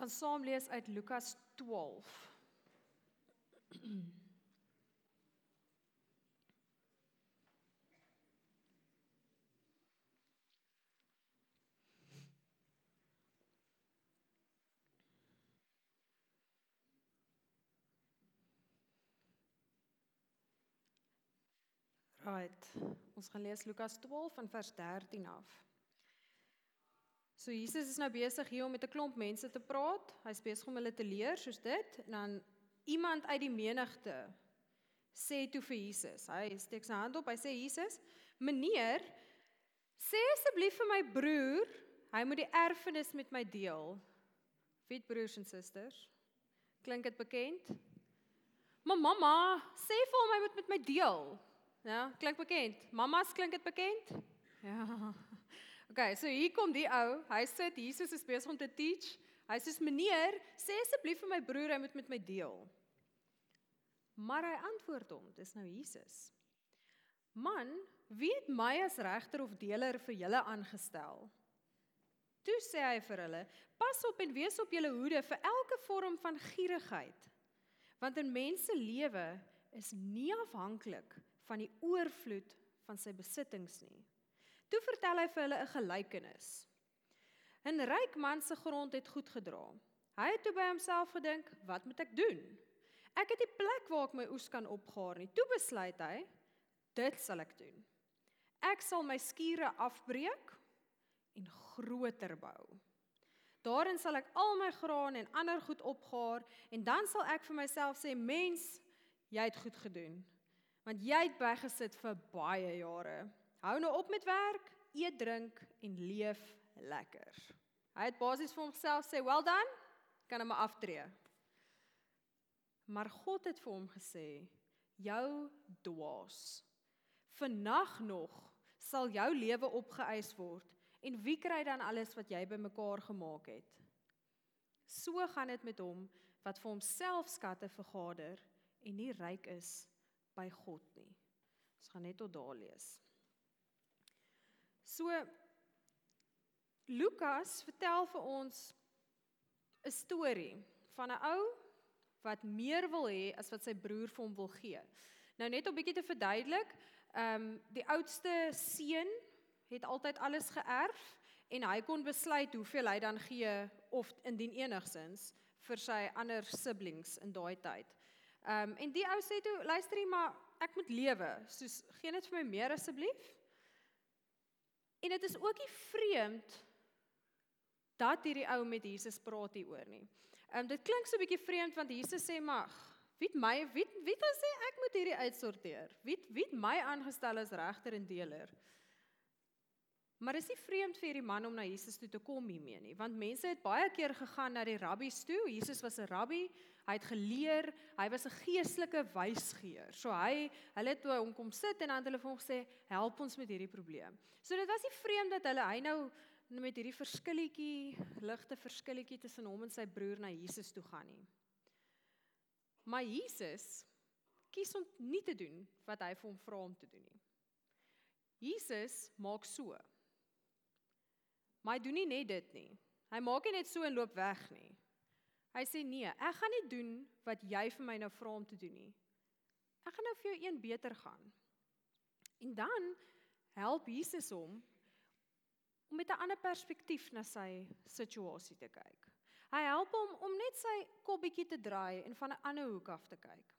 gaan saam lees uit Lukas 12. Right. Ons gaan lees Lukas 12 van vers 13 af. So Jesus is nou besig hier om met 'n klomp mense te praat. Hy's besig om hulle te leer soos dit en dan iemand uit die menigte sê toe vir Jesus. Hy steek sy hand op. Hy sê Jesus, "Meneer, sê asseblief vir my broer, hy moet die erfenis met my deel." Wie broers en susters? Klink dit bekend? Maar mamma, sê vir hom hy moet met my deel. Ja, klink bekend. Mamas klink dit bekend? Ja. Okay, so hier kom die ou. Hy sit Jesus is besig om te teach. Hy sê: "Meneer, sê asseblief vir my broer hy moet met my deel." Maar hy antwoord hom, dis nou Jesus. "Man, wie het my as regter of deler vir julle aangestel?" Toe sê hy vir hulle: "Pas op en wees op julle hoede vir elke vorm van gierigheid, want 'n mens se lewe is nie afhanklik van die oorvloed van sy besittings nie. Toe vertel hy vir hulle 'n gelykenis. 'n Ryk man se grond het goed gedra. Hy het toe by homself gedink, "Wat moet ek doen? Ek het nie plek waar ek my oes kan opgaar nie." Toe besluit hy, "Dit sal ek doen. Ek sal my skure afbreek en groter bou. Daarin sal ek al my graan en ander goed opgaar en dan sal ek vir myself sê, "Mens, jy het goed gedoen." want jy het bygesit vir baie jare. Hou nou op met werk, eet, drink en leef lekker. Hy het basies vir homself sê, "Well done, kan hom aftree." Maar God het vir hom gesê, "Jou dwaas. Vannag nog sal jou lewe opgeëis word en wie kry dan alles wat jy bymekaar gemaak het?" So gaan dit met hom wat vir homself skatte vergader en nie ryk is by God nie. Ons gaan net tot daar lees. So Lukas vertel vir ons 'n storie van 'n ou wat meer wil hê as wat sy broer vir hom wil gee. Nou net om bietjie te verduidelik, ehm um, die oudste seun het altyd alles geërf en hy kon besluit hoeveel hy dan gee of indien enigsins vir sy ander siblings in daai tyd. Ehm um, en die ou sê toe, luister jy maar, ek moet lewe. Soos gee net vir my meer asseblief. En dit is ook nie vreemd dat hierdie ou met Jesus praat hieroor nie. Ehm um, dit klink so 'n bietjie vreemd want Jesus sê mag, wie my wie wie het sê ek moet hierdie uitsorteer? Wie wie my aangestel as regter en deler? Maar is nie vreemd vir hierdie man om na Jesus toe te kom hiermee nie, want mense het baie keer gegaan na die rabbies toe. Jesus was 'n rabbi, hy het geleer, hy was 'n geestelike wysgeer. So hy, hulle het hom kom sit en dan het hulle vir hom gesê, "Help ons met hierdie probleem." So dit was nie vreemd dat hulle hy nou met hierdie verskilletjie, ligte verskilletjie tussen hom en sy broer na Jesus toe gaan nie. Maar Jesus kies om nie te doen wat hy vir hom vra om te doen nie. Jesus maak so Maar hy doen nie net dit nie. Hy maak nie net so en loop weg nie. Hy sê nee, ek gaan nie doen wat jy vir my nou vra om te doen nie. Ek gaan nou vir jou een beter gaan. En dan help Jesus hom om met 'n ander perspektief na sy situasie te kyk. Hy help hom om net sy kop bietjie te draai en van 'n ander hoek af te kyk.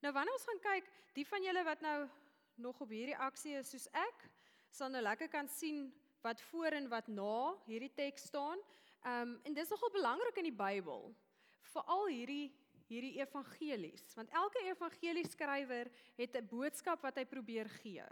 Nou wanneer ons gaan kyk, die van julle wat nou nog op hierdie aksie is soos ek, sal nou lekker kan sien wat voor en wat na hierdie teks staan. Ehm um, en dis nogal belangrik in die Bybel. Veral hierdie hierdie evangelies, want elke evangelieskrywer het 'n boodskap wat hy probeer gee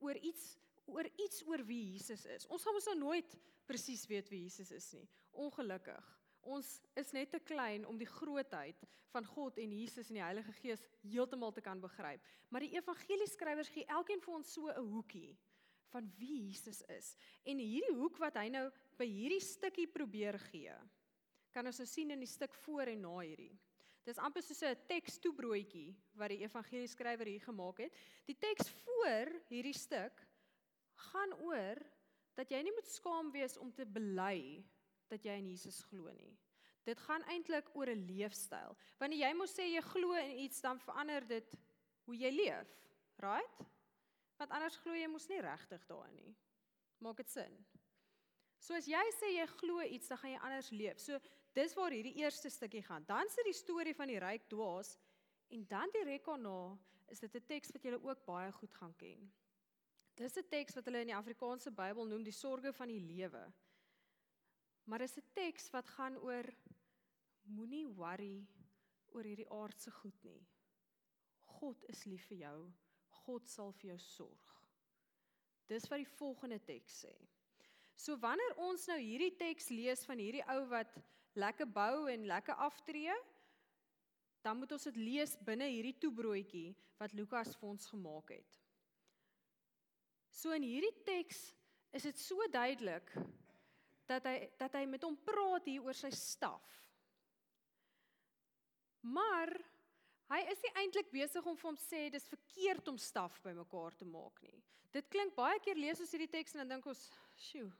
oor iets oor iets oor wie Jesus is. Ons gaan mos nou nooit presies weet wie Jesus is nie. Ongelukkig. Ons is net te klein om die grootheid van God en Jesus en die Heilige Gees heeltemal te kan begryp. Maar die evangelieskrywers gee elkeen vir ons so 'n hoekie van wie Jesus is. En hierdie hoek wat hy nou by hierdie stukkie probeer gee, kan ons nou sien in die stuk voor en na hierdie. Dis amper soos 'n tekstoebroodjie wat die evangelieskrywer hier gemaak het. Die teks voor hierdie stuk gaan oor dat jy nie moet skaam wees om te bely dat jy in Jesus glo nie. Dit gaan eintlik oor 'n leefstyl. Wanneer jy mos sê jy glo in iets, dan verander dit hoe jy leef, right? Want anders glo jy mos nie regtig daarin nie. Maak dit sin? So as jy sê jy glo iets, dan gaan jy anders leef. So dis waar hierdie eerste stukkie gaan. Dan sit die storie van die ryk dwaas en dan direk daarna is dit 'n teks wat jy ook baie goed gaan ken. Dis 'n teks wat hulle in die Afrikaanse Bybel noem die sorge van die lewe. Maar dis 'n teks wat gaan oor moenie worry oor hierdie aardse goed nie. God is lief vir jou. God sal vir jou sorg. Dis wat die volgende teks sê. So wanneer ons nou hierdie teks lees van hierdie ou wat lekker bou en lekker aftree, dan moet ons dit lees binne hierdie toebroodjie wat Lukas vir ons gemaak het. So in hierdie teks is dit so duidelik dat hy dat hy met hom praat hier oor sy staf. Maar hy is nie eintlik besig om vir hom sê dis verkeerd om staf bymekaar te maak nie. Dit klink baie keer lees ons hierdie teks en dan dink ons, "Sjoe.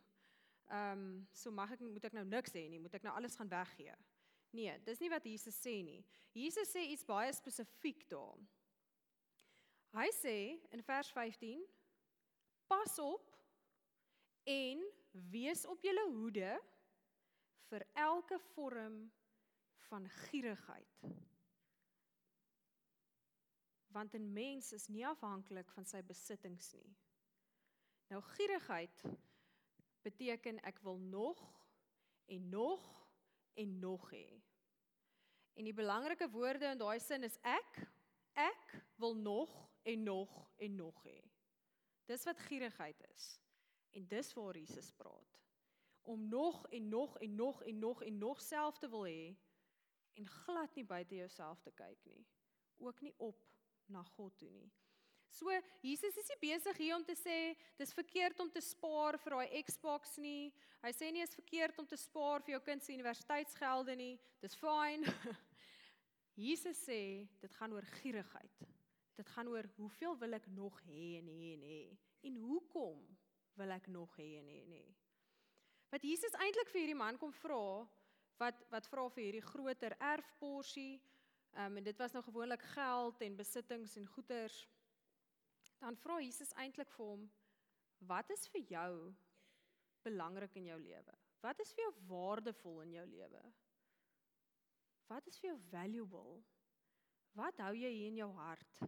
Ehm, um, so mag ek moet ek nou niks sê nie, moet ek nou alles gaan weggee?" Nee, dis nie wat Jesus sê nie. Jesus sê iets baie spesifiek daar. Hy sê in vers 15: Pas op en wees op julle hoede vir elke vorm van gierigheid. Want 'n mens is nie afhanklik van sy besittings nie. Nou gierigheid beteken ek wil nog en nog en nog hê. En die belangrike woorde in daai sin is ek, ek wil nog en nog en nog hê. Dis wat gierigheid is. En dis waar Jesus praat. Om nog en nog en nog en nog en nog self te wil hê en glad nie buite jouself te kyk nie. Ook nie op na God toe nie. So Jesus is nie besig hier om te sê dis verkeerd om te spaar vir daai Xbox nie. Hy sê nie is verkeerd om te spaar vir jou kind se universiteitsgelde nie. Dis fyn. Jesus sê dit gaan oor gierigheid. Dit gaan oor hoeveel wil ek nog hê en hê en hê en hoekom wil ek nog hê en hê en hê. Wat Jesus eintlik vir hierdie man kom vra wat wat vra vir hierdie groter erfporsie. Ehm um, en dit was nou gewoonlik geld en besittings en goederes. Dan vra Jesus eintlik vir hom: "Wat is vir jou belangrik in jou lewe? Wat is vir jou waardevol in jou lewe? Wat is vir jou valuable? Wat hou jy hier in jou hart?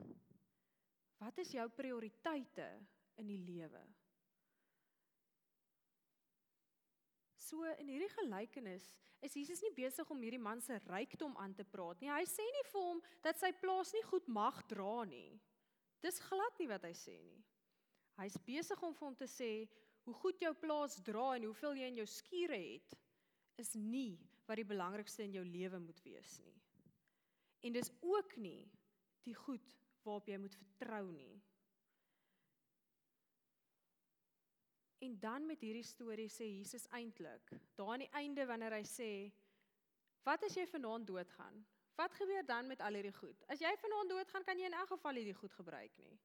Wat is jou prioriteite in die lewe?" So in hierdie gelykenis is Jesus nie besig om hierdie man se rykdom aan te praat nie. Hy sê nie vir hom dat sy plaas nie goed mag dra nie. Dis glad nie wat hy sê nie. Hy's besig om vir hom te sê hoe goed jou plaas dra en hoeveel jy in jou skure het is nie wat die belangrikste in jou lewe moet wees nie. En dis ook nie die goed waarop jy moet vertrou nie. En dan met hierdie storie sê Jesus eintlik, daar aan die einde wanneer hy sê, "Wat as jy vanaand doodgaan? Wat gebeur dan met al hierdie goed? As jy vanaand doodgaan, kan jy in elk geval hierdie goed gebruik nie."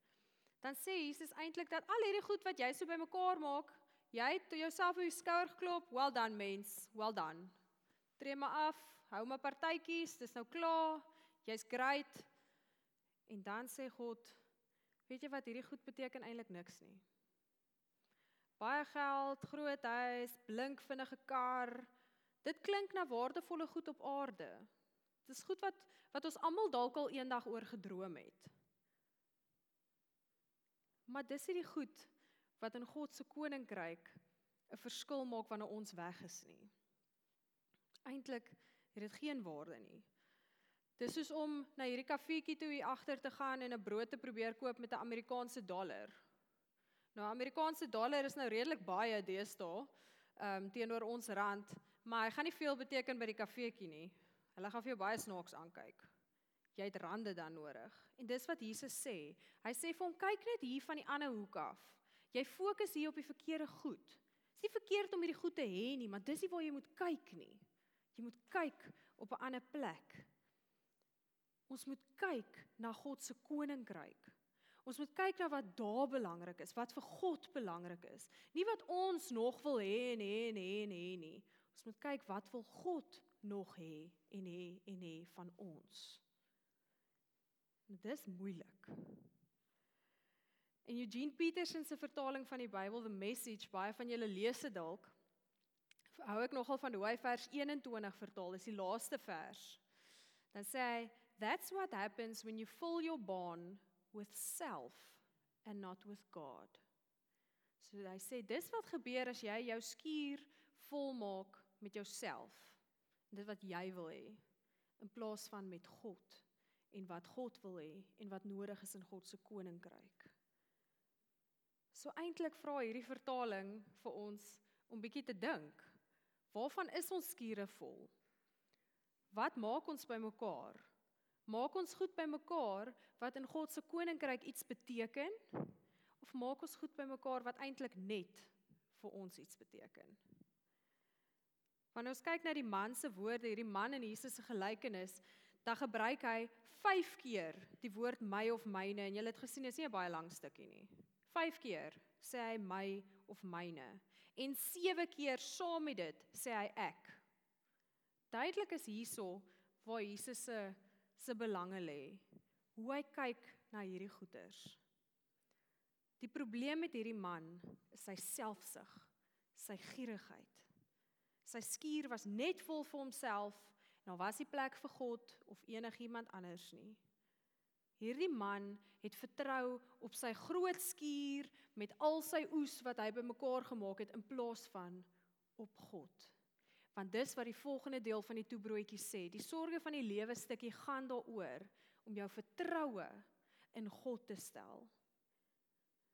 Dan sê Jesus eintlik dat al hierdie goed wat jy so bymekaar maak, jy het jouself op die skouer geklop, "Well done mens, well done." Tree maar af, hou maar partytjies, dis nou klaar. Jy's great. En dan sê God, "Weet jy wat hierdie goed beteken eintlik niks nie." baie geld, groot huis, blink vinnige kar. Dit klink na waardevolle goed op aarde. Dis goed wat wat ons almal dalk al eendag oor gedroom het. Maar dis nie die goed wat in God se koninkryk 'n verskil maak wanneer ons weg is nie. Eintlik het dit geen waarde nie. Dis soos om na hierdie kafeetjie toe hier agter te gaan en 'n brood te probeer koop met 'n Amerikaanse dollar. Nou Amerikaanse dollar is nou redelik baie deesdae ehm um, teenoor ons rand, maar hy gaan nie veel beteken by die kafeetjie nie. Hulle gaan vir jou baie snaaks aankyk. Jy het rande dan nodig. En dis wat Jesus sê. Hy sê vir hom kyk net hier van die ander hoek af. Jy fokus hier op die verkeerde goed. Dis nie verkeerd om hierdie goed te hê nie, maar dis nie waar jy moet kyk nie. Jy moet kyk op 'n ander plek. Ons moet kyk na God se koninkryk. Ons moet kyk na wat daar belangrik is, wat vir God belangrik is. Nie wat ons nog wil hê en hê en hê en hê nie. Ons moet kyk wat wil God nog hê en hê en hê van ons. Dit is moeilik. In Eugene Peterson se vertaling van die Bybel, The Message, baie van julle lees dit dalk. Hou ek nogal van hoe hy vers 21 vertaal, dis die laaste vers. Dan sê hy, "That's what happens when you fill your barn with self and not with God." So hy sê dis wat gebeur as jy jou skuur volmaak met jouself. Dit wat jy wil hê in plaas van met God en wat God wil hê en wat nodig is in God se koninkryk. So eintlik vra hierdie vertaling vir ons om bietjie te dink. Waarvan is ons skure vol? Wat maak ons bymekaar? Maak ons goed bymekaar wat in God se koninkryk iets beteken of maak ons goed bymekaar wat eintlik net vir ons iets beteken? Wanneer ons kyk na die man se woorde, hierdie man in Jesus se gelykenis, dan gebruik hy 5 keer die woord my of myne en jy het gesien is nie 'n baie lang stukkie nie. 5 keer sê hy my of myne en 7 keer saam met dit sê hy ek. Duidelik is hierso waar Jesus se se belange lê. Hoe hy kyk na hierdie goeters. Die probleem met hierdie man is sy selfsug, sy gierigheid. Sy skuur was net vol vir homself Nou was die plek vir God of enigiemand anders nie. Hierdie man het vertrou op sy groot skuur met al sy oes wat hy bymekaar gemaak het in plaas van op God. Want dis wat die volgende deel van die toebroodjie sê. Die sorge van die lewe stukkie gaan daaroor om jou vertroue in God te stel.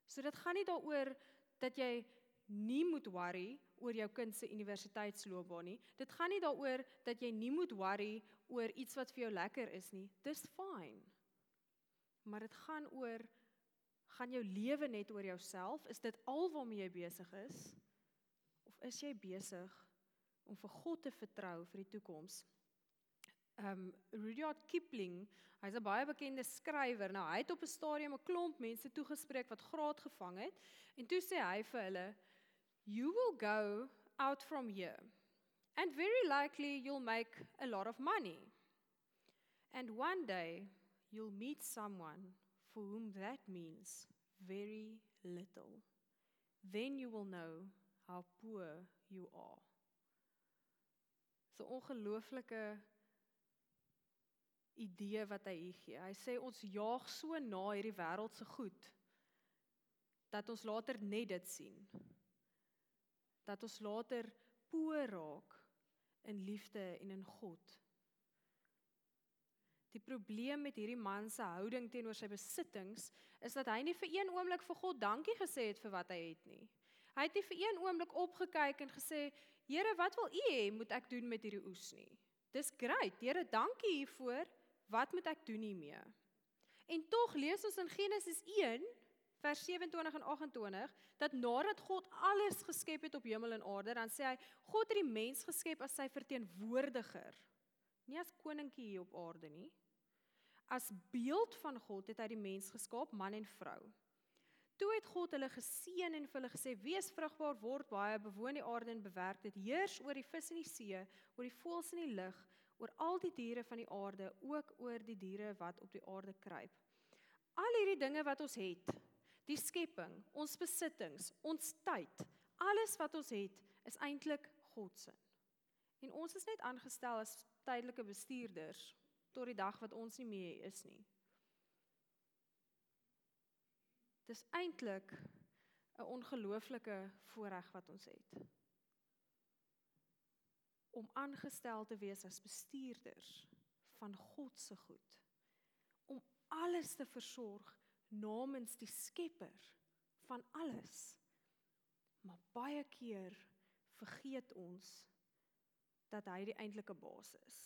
So dit gaan nie daaroor dat jy nie moet worry oor jou kind se universiteitsloopbaan nie. Dit gaan nie daaroor dat jy nie moet worry oor iets wat vir jou lekker is nie. Dis fyn. Maar dit gaan oor gaan jou lewe net oor jouself? Is dit al waarmee jy besig is? Of is jy besig om vir God te vertrou vir die toekoms? Um Rudyard Kipling, hy's 'n baie bekende skrywer. Nou hy het op 'n stadium 'n klomp mense toegespreek wat graad gevang het en toe sê hy vir hulle you will go out from here, and very likely you'll make a lot of money. And one day you'll meet someone for whom that means very little. Then you will know how poor you are. So ongelooflike idee wat hy hier gee. Hy sê ons jaag so na hierdie wêreldse goed dat ons later net dit sien dat ons later poor raak in liefde en in God. Die probleem met hierdie man se houding teenoor sy besittings is dat hy nie vir een oomblik vir God dankie gesê het vir wat hy het nie. Hy het nie vir een oomblik opgekyk en gesê, "Here, wat wil U hê moet ek doen met hierdie oes nie?" Dis great. Here, dankie hiervoor. Wat moet ek doen hiermee? En tog lees ons in Genesis 1 vers 27 en 28 dat nadat God alles geskep het op hemel en aarde, dan sê hy God het die mens geskep as sy verteenwoordiger, nie as koninkie hier op aarde nie. As beeld van God het hy die mens geskaap, man en vrou. Toe het God hulle geseën en vir hulle gesê: "Wees vrugbaar, word baie, bewoon die aarde en bewerk dit. Heers oor die vis in die see, oor die voëls in die lug, oor al die diere van die aarde, ook oor die diere wat op die aarde kruip." Al hierdie dinge wat ons het, die skepping, ons besittings, ons tyd, alles wat ons het, is eintlik God se. En ons is net aangestel as tydelike bestuurders tot die dag wat ons nie meer is nie. Dis eintlik 'n ongelooflike voorreg wat ons het. Om aangestel te wees as bestuurders van God se goed. Om alles te versorg namens die Skepper van alles. Maar baie keer vergeet ons dat hy die eintlike baas is.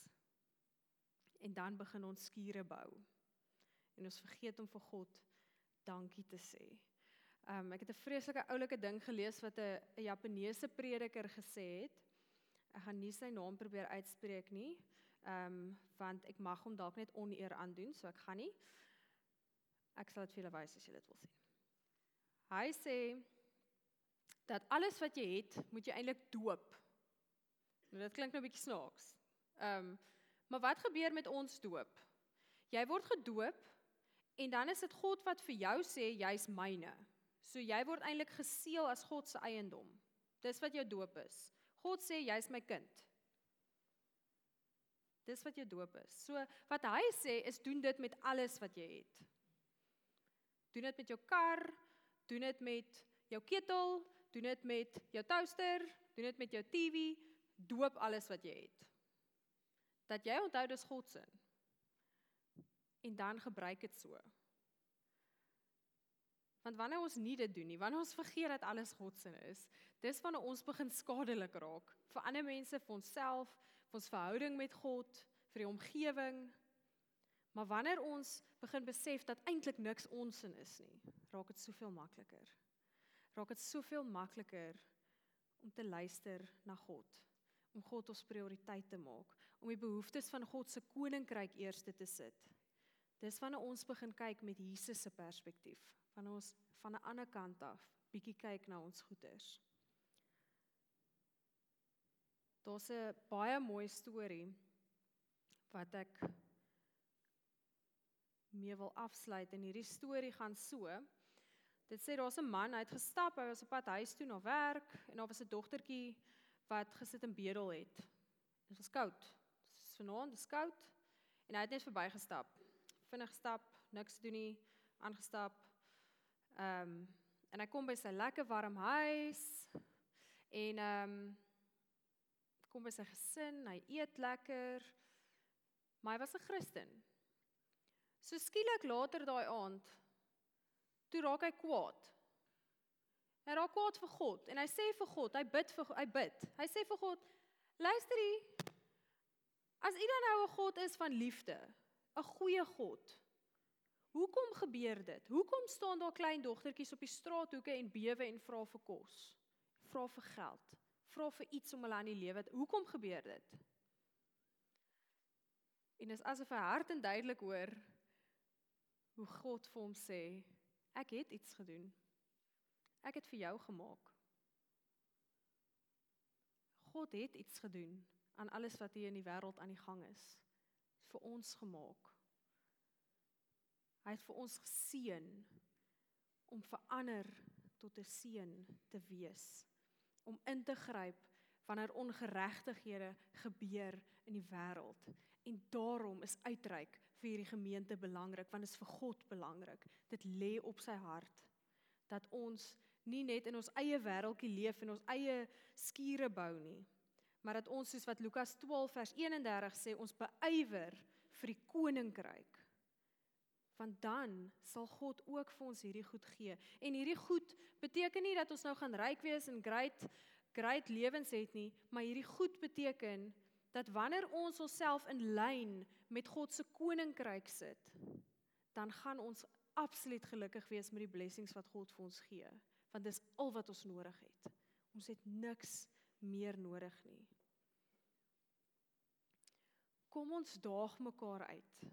En dan begin ons skure bou. En ons vergeet om vir God dankie te sê. Um ek het 'n vreeslike oulike ding gelees wat 'n Japaneese prediker gesê het. Ek gaan nie sy naam probeer uitspreek nie. Um want ek mag hom dalk net oneer aandoen, so ek gaan nie. Ek sal dit vir julle wys as julle dit wil sien. Hy sê dat alles wat jy het, moet jy eintlik doop. Nou dit klink nou 'n bietjie snaaks. Ehm um, maar wat gebeur met ons doop? Jy word gedoop en dan is dit God wat vir jou sê jy's myne. So jy word eintlik geseël as God se eiendom. Dis wat jou doop is. God sê jy's my kind. Dis wat jou doop is. So wat hy sê is doen dit met alles wat jy het. Doen dit met jou kar, doen dit met jou ketel, doen dit met jou toaster, doen dit met jou TV, doop alles wat jy het. Dat jy onthou dis God se. En dan gebruik dit so. Want wanneer ons nie dit doen nie, wanneer ons vergeet dat alles God se is, dis wanneer ons begin skadelik raak vir ander mense, vir onsself, vir ons verhouding met God, vir die omgewing. Maar wanneer ons begin besef dat eintlik niks ons sin is nie, raak dit soveel makliker. Raak dit soveel makliker om te luister na God, om God ons prioriteit te maak, om die behoeftes van God se koninkryk eerste te sit. Dis wanneer ons begin kyk met Jesus se perspektief van ons van 'n ander kant af bietjie kyk na ons goeders. Daar's 'n baie mooi storie wat ek mee wil afsluit en hierdie storie gaan so. Dit sê daar's 'n man, hy het gestap, hy was op pad huis toe na werk en daar was 'n dogtertjie wat gesit en bedel het. Dit was koud. Dit is vanaand, dit is koud en hy het net verbygestap. Vinnig stap, niks doen nie, aangestap, Ehm um, en hy kom by sy lekker warm huis en ehm um, kom by sy gesin, hy eet lekker. Maar hy was 'n Christen. So skielik later daai aand toe raak hy kwaad. Hy raak kwaad vir God en hy sê vir God, hy bid vir hy bid. Hy sê vir God, luister hier. As U dan nou 'n God is van liefde, 'n goeie God, Hoekom gebeur dit? Hoekom staan daar klein dogtertjies op die straathoeke en bewe en vra vir kos? Vra vir geld. Vra vir iets om hulle aan die lewe. Hoekom gebeur dit? En is asof hy hard en duidelik hoor hoe God vir hom sê, ek het iets gedoen. Ek het vir jou gemaak. God het iets gedoen aan alles wat hier in die wêreld aan die gang is. vir ons gemaak. Hy het vir ons geseën om verander tot 'n seën te wees, om in te gryp wanneer ongeregtighede gebeur in die wêreld. En daarom is uitreik vir hierdie gemeente belangrik want dit is vir God belangrik. Dit lê op sy hart dat ons nie net in ons eie wêreldjie leef en ons eie skure bou nie, maar dat ons soos wat Lukas 12 vers 31 sê, ons beywer vir die koninkryk want dan sal God ook vir ons hierdie goed gee. En hierdie goed beteken nie dat ons nou gaan ryk wees en great great lewens het nie, maar hierdie goed beteken dat wanneer ons onsself in lyn met God se koninkryk sit, dan gaan ons absoluut gelukkig wees met die blessings wat God vir ons gee, want dis al wat ons nodig het. Ons het niks meer nodig nie. Kom ons daag mekaar uit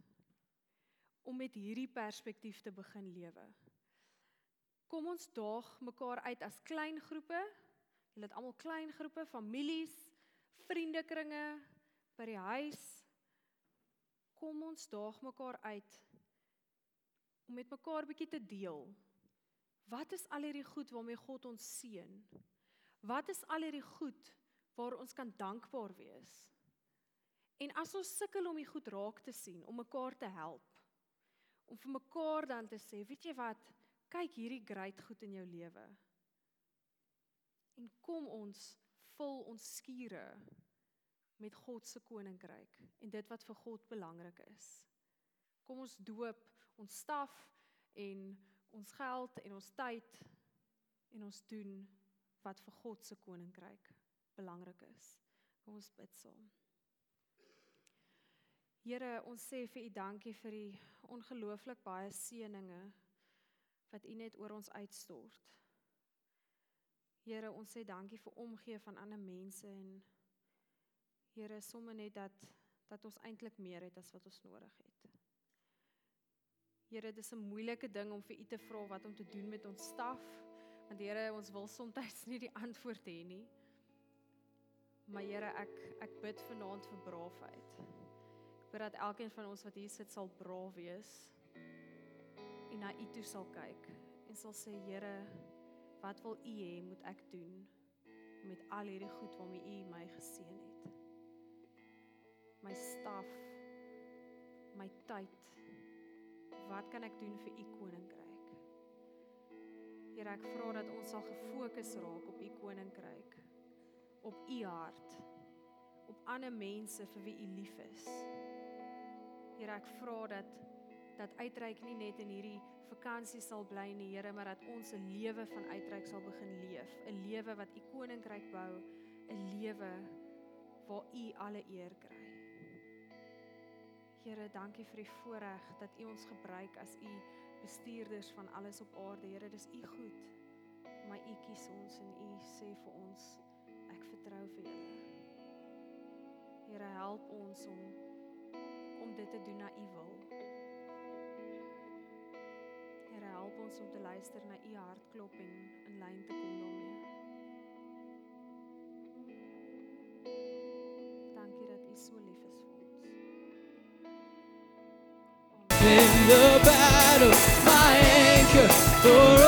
om met hierdie perspektief te begin lewe. Kom ons daag mekaar uit as klein groepe. Julle het almal klein groepe, families, vriendekringe by die huis. Kom ons daag mekaar uit om met mekaar bietjie te deel. Wat is al hierdie goed waarmee God ons seën? Wat is al hierdie goed waar ons kan dankbaar wees? En as ons sukkel om die goed raak te sien, om mekaar te help, om vir mekaar dan te sê, weet jy wat, kyk hierdie great goed in jou lewe. En kom ons vul ons skure met God se koninkryk en dit wat vir God belangrik is. Kom ons doop ons staf en ons geld en ons tyd en ons doen wat vir God se koninkryk belangrik is. Kom ons bid saam. Here, ons sê vir U dankie vir die ongelooflik baie seëninge wat U net oor ons uitstort. Here, ons sê dankie vir omgee van ander mense en Here, somme net dat dat ons eintlik meer het as wat ons nodig het. Here, dit is 'n moeilike ding om vir U te vra wat om te doen met ons staf, want Here, ons wil soms nie die antwoord hê nie. Maar Here, ek ek bid vanaand vir braafheid. Ek bid dat elkeen van ons wat hier sit sal braaf wees en na U toe sal kyk en sal sê Here, wat wil U hê moet ek doen met al hierdie goed waarmee U my geseën het? My staf, my tyd. Wat kan ek doen vir U koninkryk? Here, ek vra dat ons sal gefokus raak op U koninkryk, op U hart, op ander mense vir wie U lief is. Here, ek vra dat dat uitreik nie net in hierdie vakansie sal bly nie, Here, maar dat ons 'n lewe van uitreik sal begin leef, 'n lewe wat U koninkryk bou, 'n lewe waar U alle eer kry. Here, dankie vir die voorreg dat U ons gebruik as U bestuurders van alles op aarde. Here, dis U goed. Maar U kies ons en U sê vir ons, ek vertrou vir julle. Here, help ons om om dit te doen na U wil. Here, help ons om te luister na U hartklop en in lyn te kom daarmee. The battle, my anchor for